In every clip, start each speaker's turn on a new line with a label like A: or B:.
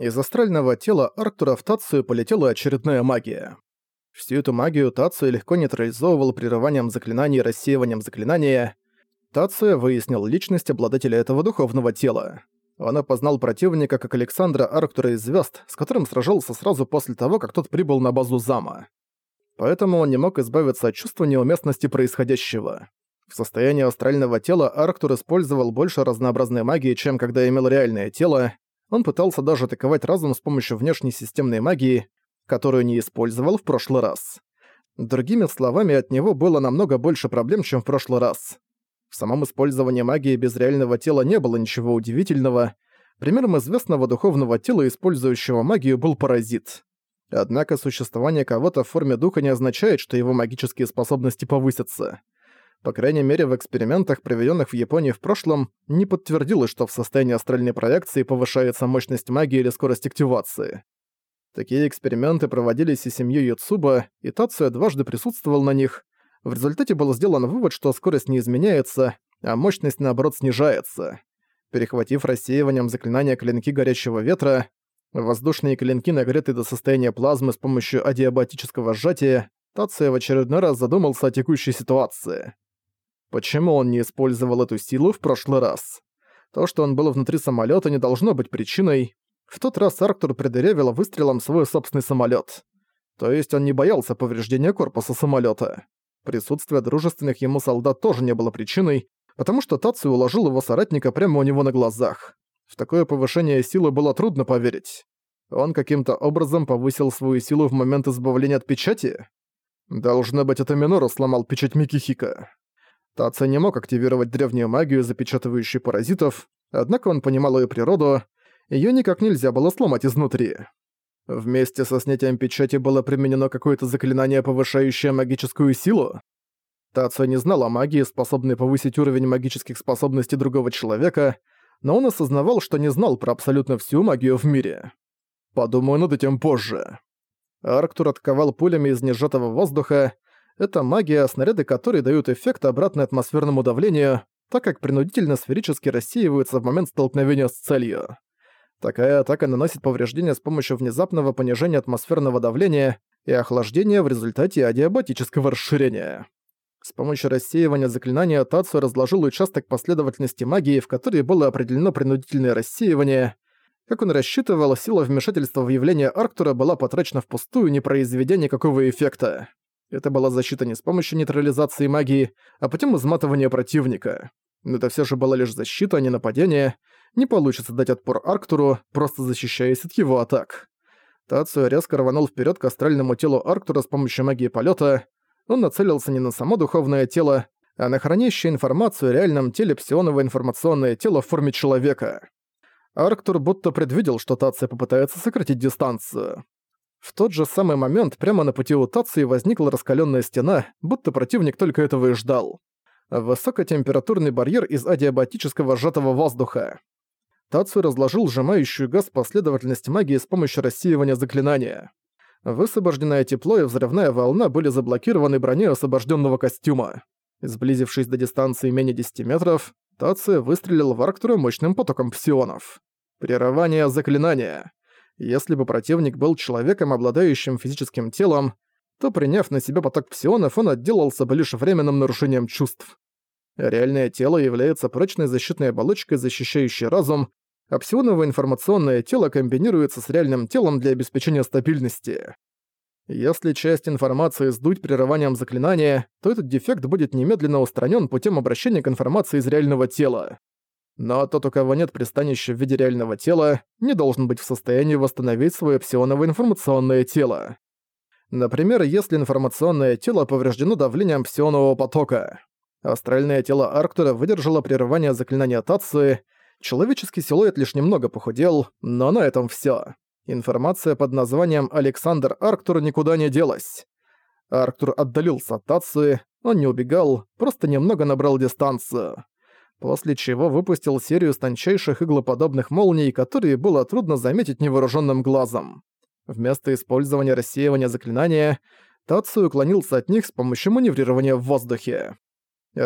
A: Из астрального тела Арктура в Тацию полетела очередная магия. Всю эту магию Тацию легко нейтрализовывал прерыванием заклинаний и рассеиванием заклинания. Тация выяснил личность обладателя этого духовного тела. Он опознал противника как Александра Арктура из Звезд, с которым сражался сразу после того, как тот прибыл на базу Зама. Поэтому он не мог избавиться от чувства неуместности происходящего. В состоянии астрального тела Арктур использовал больше разнообразной магии, чем когда имел реальное тело. Он пытался даже атаковать разум с помощью внешней системной магии, которую не использовал в прошлый раз. Другими словами, от него было намного больше проблем, чем в прошлый раз. В самом использовании магии без реального тела не было ничего удивительного. Примером известного духовного тела, использующего магию, был паразит. Однако существование кого-то в форме духа не означает, что его магические способности повысятся. По крайней мере, в экспериментах, проведенных в Японии в прошлом, не подтвердилось, что в состоянии астральной проекции повышается мощность магии или скорость активации. Такие эксперименты проводились и семьей Юцуба, и Тацуя дважды присутствовал на них, в результате был сделан вывод, что скорость не изменяется, а мощность наоборот снижается. Перехватив рассеиванием заклинания клинки горячего ветра, воздушные клинки нагреты до состояния плазмы с помощью адиабатического сжатия, Тация в очередной раз задумался о текущей ситуации. Почему он не использовал эту силу в прошлый раз? То, что он был внутри самолета, не должно быть причиной. В тот раз Арктур придырявил выстрелом свой собственный самолет. То есть он не боялся повреждения корпуса самолета. Присутствие дружественных ему солдат тоже не было причиной, потому что Тацию уложил его соратника прямо у него на глазах. В такое повышение силы было трудно поверить. Он каким-то образом повысил свою силу в момент избавления от печати? Должно быть, это Минору сломал печать Микихика. Таца не мог активировать древнюю магию, запечатывающую паразитов, однако он понимал ее природу, ее никак нельзя было сломать изнутри. Вместе со снятием печати было применено какое-то заклинание, повышающее магическую силу? Тацио не знал о магии, способной повысить уровень магических способностей другого человека, но он осознавал, что не знал про абсолютно всю магию в мире. Подумаю над этим позже. Арктур атаковал пулями из несжатого воздуха. Это магия, снаряды которой дают эффект обратно атмосферному давлению, так как принудительно сферически рассеиваются в момент столкновения с целью. Такая атака наносит повреждения с помощью внезапного понижения атмосферного давления и охлаждения в результате адиабатического расширения. С помощью рассеивания заклинания Тацу разложил участок последовательности магии, в которой было определено принудительное рассеивание. Как он рассчитывал, сила вмешательства в явление Арктура была потрачена впустую, не произведя никакого эффекта. Это была защита не с помощью нейтрализации магии, а путем изматывания противника. Но это все же была лишь защита, а не нападение, не получится дать отпор Арктуру, просто защищаясь от его атак. Тацию резко рванул вперед к астральному телу Арктура с помощью магии полета. Он нацелился не на само духовное тело, а на хранящее информацию о реальном теле псионовое информационное тело в форме человека. Арктур будто предвидел, что Тация попытается сократить дистанцию. В тот же самый момент прямо на пути у Тации возникла раскаленная стена, будто противник только этого и ждал. Высокотемпературный барьер из адиабатического сжатого воздуха. Тацу разложил сжимающую газ последовательность магии с помощью рассеивания заклинания. Высвобожденное тепло и взрывная волна были заблокированы броней освобожденного костюма. Сблизившись до дистанции менее 10 метров, Тацу выстрелил в Арктуру мощным потоком псионов. Прерывание заклинания. Если бы противник был человеком, обладающим физическим телом, то, приняв на себя поток псионов, он отделался бы лишь временным нарушением чувств. Реальное тело является прочной защитной оболочкой, защищающей разум, а псионовое информационное тело комбинируется с реальным телом для обеспечения стабильности. Если часть информации сдуть прерыванием заклинания, то этот дефект будет немедленно устранен путем обращения к информации из реального тела. Но тот, у кого нет пристанища в виде реального тела, не должен быть в состоянии восстановить свое псионовое информационное тело. Например, если информационное тело повреждено давлением псионового потока. Астральное тело Арктура выдержало прерывание заклинания Тации, Человеческий силуэт лишь немного похудел, но на этом всё. Информация под названием «Александр Арктур» никуда не делась. Арктур отдалился от Тации, он не убегал, просто немного набрал дистанцию. После чего выпустил серию тончайших иглоподобных молний, которые было трудно заметить невооруженным глазом. Вместо использования рассеивания заклинания, Тацию уклонился от них с помощью маневрирования в воздухе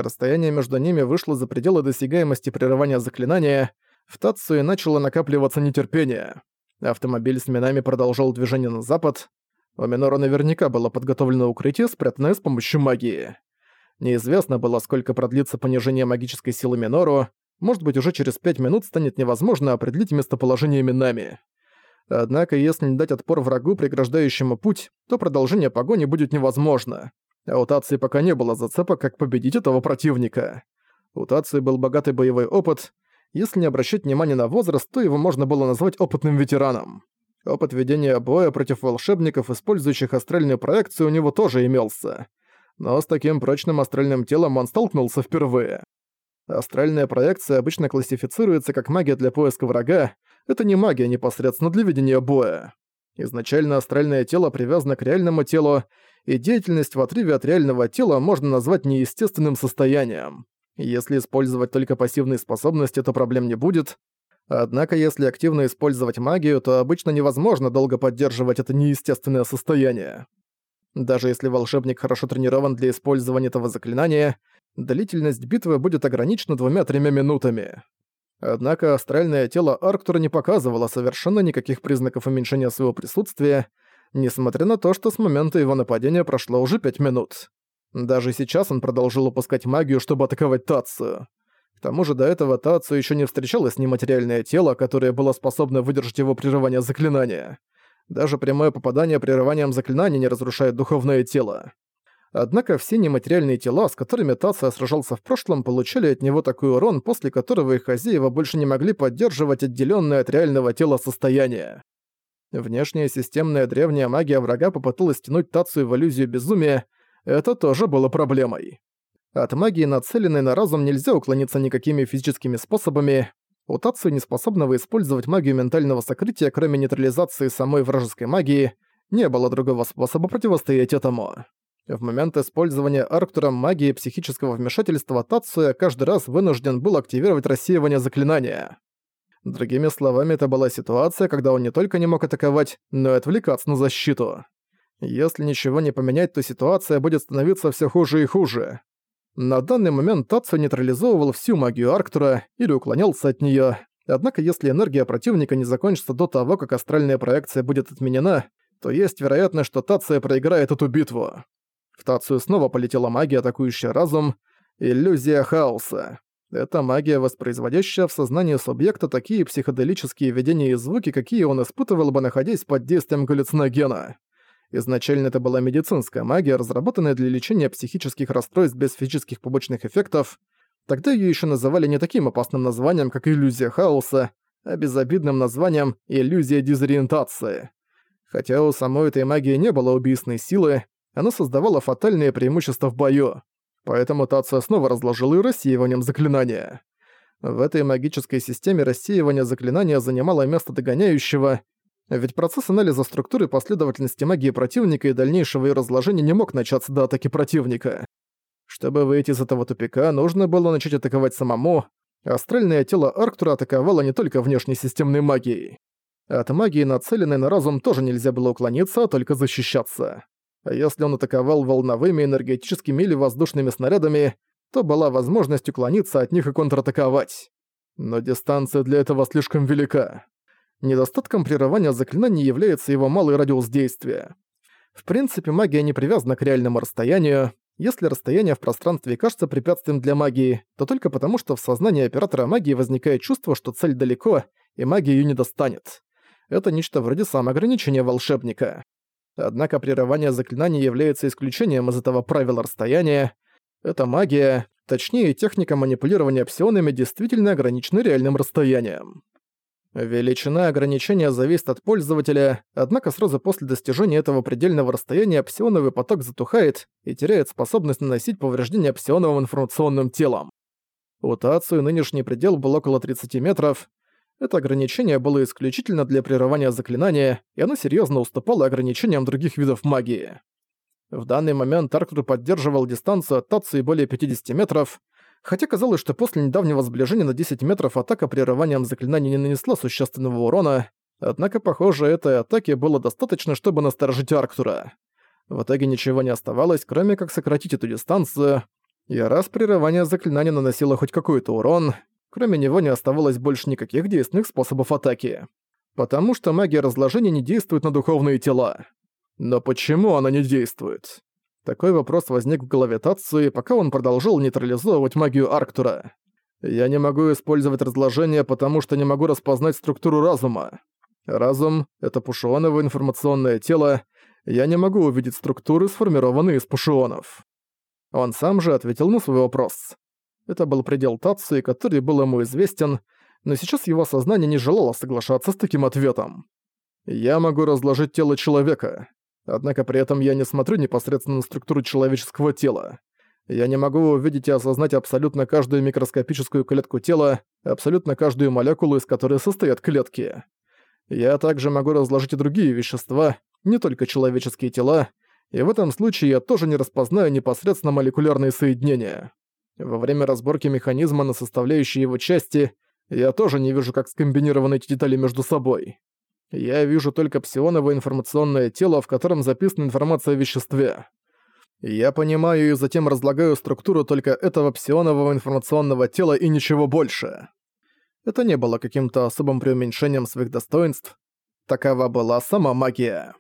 A: расстояние между ними вышло за пределы досягаемости прерывания заклинания, в Тацуе начало накапливаться нетерпение. Автомобиль с минами продолжал движение на запад. У Минора наверняка было подготовлено укрытие, спрятанное с помощью магии. Неизвестно было, сколько продлится понижение магической силы Минору, может быть, уже через пять минут станет невозможно определить местоположение Минами. Однако, если не дать отпор врагу, преграждающему путь, то продолжение погони будет невозможно. А у Тации пока не было зацепок, как победить этого противника. У Тации был богатый боевой опыт. Если не обращать внимания на возраст, то его можно было назвать опытным ветераном. Опыт ведения боя против волшебников, использующих астральную проекцию, у него тоже имелся. Но с таким прочным астральным телом он столкнулся впервые. Астральная проекция обычно классифицируется как магия для поиска врага, это не магия непосредственно для ведения боя. Изначально астральное тело привязано к реальному телу, и деятельность в отрыве от реального тела можно назвать неестественным состоянием. Если использовать только пассивные способности, то проблем не будет. Однако если активно использовать магию, то обычно невозможно долго поддерживать это неестественное состояние. Даже если волшебник хорошо тренирован для использования этого заклинания, длительность битвы будет ограничена двумя-тремя минутами. Однако астральное тело Арктура не показывало совершенно никаких признаков уменьшения своего присутствия, несмотря на то, что с момента его нападения прошло уже пять минут. Даже сейчас он продолжил упускать магию, чтобы атаковать Тацию. К тому же до этого Тацию еще не встречалось нематериальное тело, которое было способно выдержать его прерывание заклинания. Даже прямое попадание прерыванием заклинания не разрушает духовное тело. Однако все нематериальные тела, с которыми Тация сражался в прошлом, получали от него такой урон, после которого их хозяева больше не могли поддерживать отделённое от реального тела состояние. Внешняя системная древняя магия врага попыталась тянуть Тацию в иллюзию безумия, это тоже было проблемой. От магии, нацеленной на разум, нельзя уклониться никакими физическими способами. У Тацию, неспособного использовать магию ментального сокрытия, кроме нейтрализации самой вражеской магии, не было другого способа противостоять этому. В момент использования Арктуром магии психического вмешательства Тацуя каждый раз вынужден был активировать рассеивание заклинания. Другими словами, это была ситуация, когда он не только не мог атаковать, но и отвлекаться на защиту. Если ничего не поменять, то ситуация будет становиться все хуже и хуже. На данный момент Тацу нейтрализовывал всю магию Арктура или уклонялся от нее. Однако если энергия противника не закончится до того, как астральная проекция будет отменена, то есть вероятность, что Тация проиграет эту битву. В Тацию снова полетела магия, атакующая разум, иллюзия хаоса. Это магия, воспроизводящая в сознании субъекта такие психоделические видения и звуки, какие он испытывал бы, находясь под действием галлюциногена. Изначально это была медицинская магия, разработанная для лечения психических расстройств без физических побочных эффектов. Тогда её ещё называли не таким опасным названием, как иллюзия хаоса, а безобидным названием иллюзия дезориентации. Хотя у самой этой магии не было убийственной силы, она создавала фатальные преимущества в бою. Поэтому Тация снова разложил и рассеиванием заклинания. В этой магической системе рассеивание заклинания занимало место догоняющего, ведь процесс анализа структуры последовательности магии противника и дальнейшего ее разложения не мог начаться до атаки противника. Чтобы выйти из этого тупика, нужно было начать атаковать самому. Астральное тело Арктура атаковало не только внешней системной магией. От магии, нацеленной на разум, тоже нельзя было уклониться, а только защищаться. А если он атаковал волновыми, энергетическими или воздушными снарядами, то была возможность уклониться от них и контратаковать. Но дистанция для этого слишком велика. Недостатком прерывания заклинаний является его малый радиус действия. В принципе, магия не привязана к реальному расстоянию. Если расстояние в пространстве кажется препятствием для магии, то только потому, что в сознании оператора магии возникает чувство, что цель далеко, и магия её не достанет. Это нечто вроде самоограничения волшебника. Однако прерывание заклинаний является исключением из этого правила расстояния. Эта магия, точнее техника манипулирования псионами, действительно ограничена реальным расстоянием. Величина ограничения зависит от пользователя, однако сразу после достижения этого предельного расстояния псионовый поток затухает и теряет способность наносить повреждения псионовым информационным телом. У Тацию нынешний предел был около 30 метров. Это ограничение было исключительно для прерывания заклинания, и оно серьезно уступало ограничениям других видов магии. В данный момент Арктур поддерживал дистанцию от Тации более 50 метров, Хотя казалось, что после недавнего сближения на 10 метров атака прерыванием заклинания не нанесла существенного урона, однако, похоже, этой атаки было достаточно, чтобы насторожить Арктура. В итоге ничего не оставалось, кроме как сократить эту дистанцию, и раз прерывание заклинания наносило хоть какой-то урон, кроме него не оставалось больше никаких действенных способов атаки. Потому что магия разложения не действует на духовные тела. Но почему она не действует? Такой вопрос возник в голове Тацуи, пока он продолжал нейтрализовывать магию Арктура. Я не могу использовать разложение, потому что не могу распознать структуру разума. Разум — это пушионовое информационное тело, я не могу увидеть структуры, сформированные из пушионов. Он сам же ответил на свой вопрос. Это был предел Тацуи, который был ему известен, но сейчас его сознание не желало соглашаться с таким ответом. «Я могу разложить тело человека, однако при этом я не смотрю непосредственно на структуру человеческого тела. Я не могу увидеть и осознать абсолютно каждую микроскопическую клетку тела, абсолютно каждую молекулу, из которой состоят клетки. Я также могу разложить и другие вещества, не только человеческие тела, и в этом случае я тоже не распознаю непосредственно молекулярные соединения. Во время разборки механизма на составляющие его части я тоже не вижу, как скомбинированы эти детали между собой. Я вижу только псионовое информационное тело, в котором записана информация о веществе. Я понимаю и затем разлагаю структуру только этого псионового информационного тела и ничего больше. Это не было каким-то особым преуменьшением своих достоинств. Такова была сама магия.